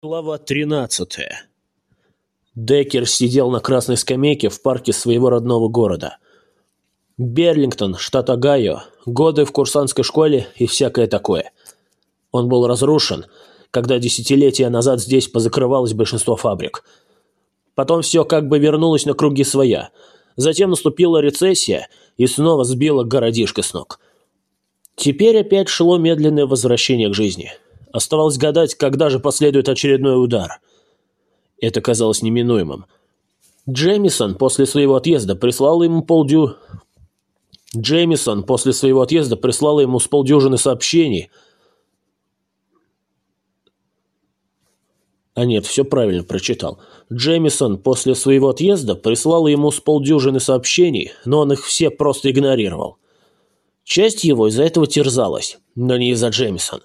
Глава 13. Деккер сидел на красной скамейке в парке своего родного города. Берлингтон, штат Огайо, годы в курсантской школе и всякое такое. Он был разрушен, когда десятилетия назад здесь позакрывалось большинство фабрик. Потом все как бы вернулось на круги своя. Затем наступила рецессия и снова сбила городишко с ног. Теперь опять шло медленное возвращение к жизни – Оставалось гадать, когда же последует очередной удар. Это казалось неминуемым. Джеймисон после своего отъезда прислал ему полдю... Джеймисон после своего отъезда прислал ему с полдюжины сообщений. А нет, все правильно прочитал. Джеймисон после своего отъезда прислал ему с полдюжины сообщений, но он их все просто игнорировал. Часть его из-за этого терзалась, но не из-за Джеймисона.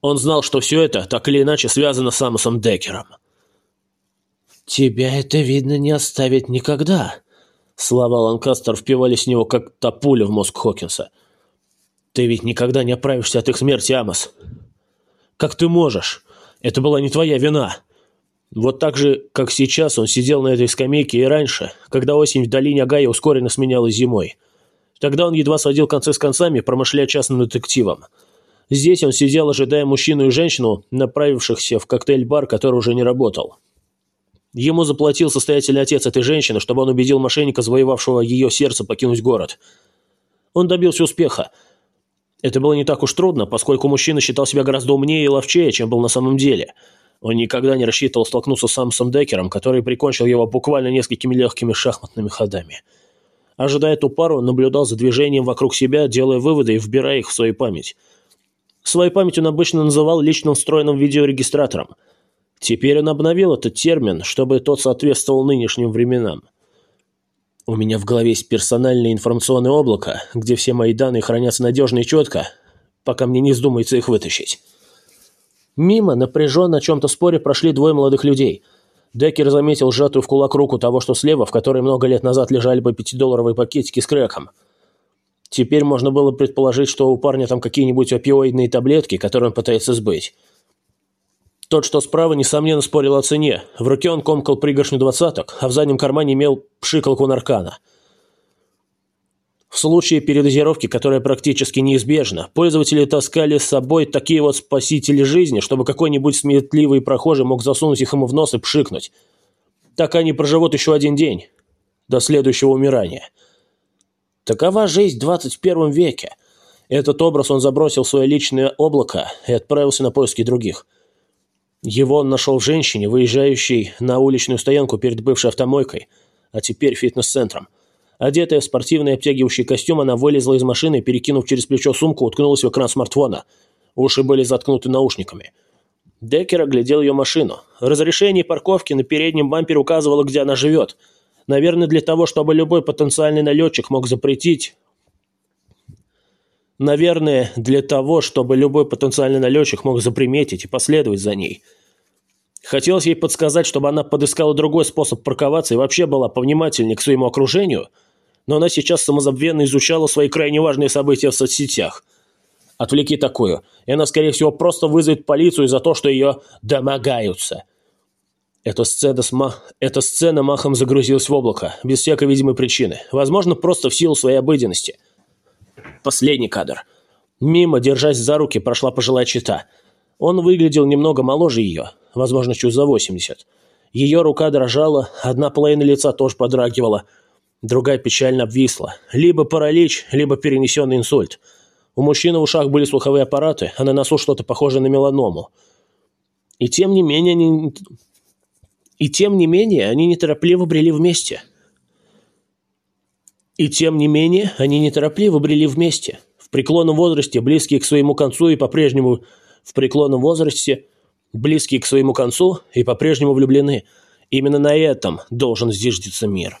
Он знал, что все это так или иначе связано с Амосом Деккером. «Тебя это, видно, не оставит никогда». Слова Ланкастер впивались в него, как та пуля в мозг Хокинса. «Ты ведь никогда не оправишься от их смерти, Амос. Как ты можешь? Это была не твоя вина». Вот так же, как сейчас, он сидел на этой скамейке и раньше, когда осень в долине Агая ускоренно сменялась зимой. Тогда он едва сводил концы с концами, промышляя частным детективом – Здесь он сидел, ожидая мужчину и женщину, направившихся в коктейль-бар, который уже не работал. Ему заплатил состоятельный отец этой женщины, чтобы он убедил мошенника, завоевавшего ее сердце, покинуть город. Он добился успеха. Это было не так уж трудно, поскольку мужчина считал себя гораздо умнее и ловчее, чем был на самом деле. Он никогда не рассчитывал столкнуться с Самсом Деккером, который прикончил его буквально несколькими легкими шахматными ходами. Ожидая эту пару, он наблюдал за движением вокруг себя, делая выводы и вбирая их в свою память. Свою память он обычно называл личным встроенным видеорегистратором. Теперь он обновил этот термин, чтобы тот соответствовал нынешним временам. У меня в голове есть персональное информационное облако, где все мои данные хранятся надежно и четко, пока мне не вздумается их вытащить. Мимо, напряженно о чем-то споре, прошли двое молодых людей. Деккер заметил сжатую в кулак руку того, что слева, в которой много лет назад лежали бы пятидолларовые пакетики с крэком – Теперь можно было предположить, что у парня там какие-нибудь опиоидные таблетки, которые он пытается сбыть. Тот, что справа, несомненно спорил о цене. В руке он комкал пригоршню двадцаток, а в заднем кармане имел пшикалку наркана. В случае передозировки, которая практически неизбежна, пользователи таскали с собой такие вот спасители жизни, чтобы какой-нибудь сметливый прохожий мог засунуть их ему в нос и пшикнуть. Так они проживут еще один день, до следующего умирания. Такова жизнь в 21 веке. Этот образ он забросил в свое личное облако и отправился на поиски других. Его он нашел в женщине, выезжающей на уличную стоянку перед бывшей автомойкой, а теперь фитнес-центром. Одетая в спортивный обтягивающий костюм, она вылезла из машины, перекинув через плечо сумку, уткнулась в экран смартфона. Уши были заткнуты наушниками. Деккер оглядел ее машину. Разрешение парковки на переднем бампере указывало, где она живет – Наверное, для того, чтобы любой потенциальный налетчик мог запретить... Наверное, для того, чтобы любой потенциальный налетчик мог заприметить и последовать за ней. Хотелось ей подсказать, чтобы она подыскала другой способ парковаться и вообще была повнимательнее к своему окружению, но она сейчас самозабвенно изучала свои крайне важные события в соцсетях. Отвлеки такую, и она, скорее всего, просто вызовет полицию за то, что ее домогаются – эта сцена, сма... Эта сцена махом загрузилась в облако, без всякой видимой причины. Возможно, просто в силу своей обыденности. Последний кадр. Мимо, держась за руки, прошла пожилая чита. Он выглядел немного моложе ее, возможно, чуть за 80. Ее рука дрожала, одна половина лица тоже подрагивала, другая печально обвисла. Либо паралич, либо перенесенный инсульт. У мужчины в ушах были слуховые аппараты, а на носу что-то похожее на меланому. И тем не менее они и тем не менее они неторопливо брели вместе. И тем не менее они неторопливо брели вместе. В преклонном возрасте, близкие к своему концу и по-прежнему в преклонном возрасте, близкие к своему концу и по-прежнему влюблены. Именно на этом должен зиждиться мир.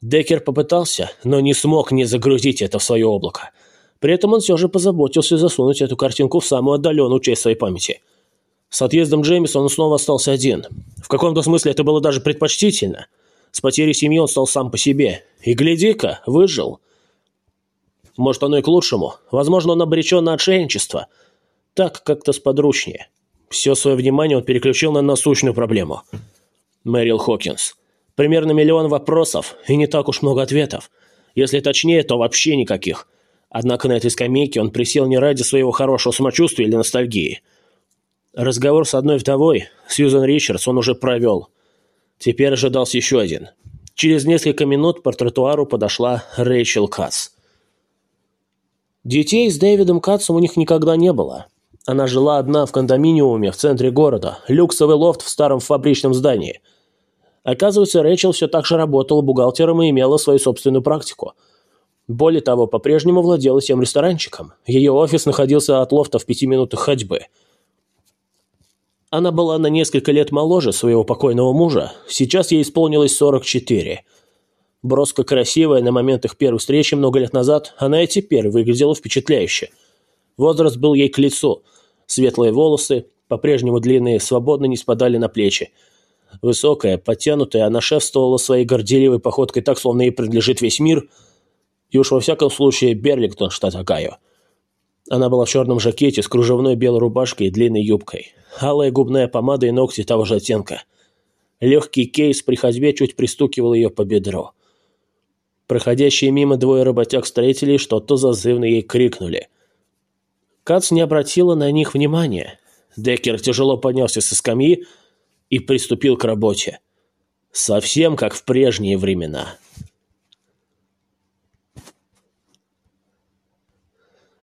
Деккер попытался, но не смог не загрузить это в свое облако. При этом он все же позаботился засунуть эту картинку в самую отдаленную часть своей памяти – с отъездом Джеймиса он снова остался один. В каком-то смысле это было даже предпочтительно. С потерей семьи он стал сам по себе. И гляди-ка, выжил. Может, оно и к лучшему. Возможно, он обречен на отшельничество. Так как-то сподручнее. Все свое внимание он переключил на насущную проблему. Мэрил Хокинс. Примерно миллион вопросов и не так уж много ответов. Если точнее, то вообще никаких. Однако на этой скамейке он присел не ради своего хорошего самочувствия или ностальгии. Разговор с одной вдовой, Сьюзен Ричардс, он уже провел. Теперь ожидался еще один. Через несколько минут по тротуару подошла Рэйчел Кац. Детей с Дэвидом Катсом у них никогда не было. Она жила одна в кондоминиуме в центре города, люксовый лофт в старом фабричном здании – Оказывается, Рэйчел все так же работала бухгалтером и имела свою собственную практику. Более того, по-прежнему владела тем ресторанчиком. Ее офис находился от лофта в пяти минутах ходьбы. Она была на несколько лет моложе своего покойного мужа. Сейчас ей исполнилось 44. Броско красивая на момент их первой встречи много лет назад, она и теперь выглядела впечатляюще. Возраст был ей к лицу. Светлые волосы, по-прежнему длинные, свободно не спадали на плечи. Высокая, подтянутая, она шефствовала своей горделивой походкой так, словно ей принадлежит весь мир, и уж во всяком случае Берлингтон, штат Огайо. Она была в черном жакете с кружевной белой рубашкой и длинной юбкой. Алая губная помада и ногти того же оттенка. Легкий кейс при ходьбе чуть пристукивал ее по бедру. Проходящие мимо двое работяг-строителей что-то зазывно ей крикнули. Кац не обратила на них внимания. Деккер тяжело поднялся со скамьи, и приступил к работе. Совсем как в прежние времена.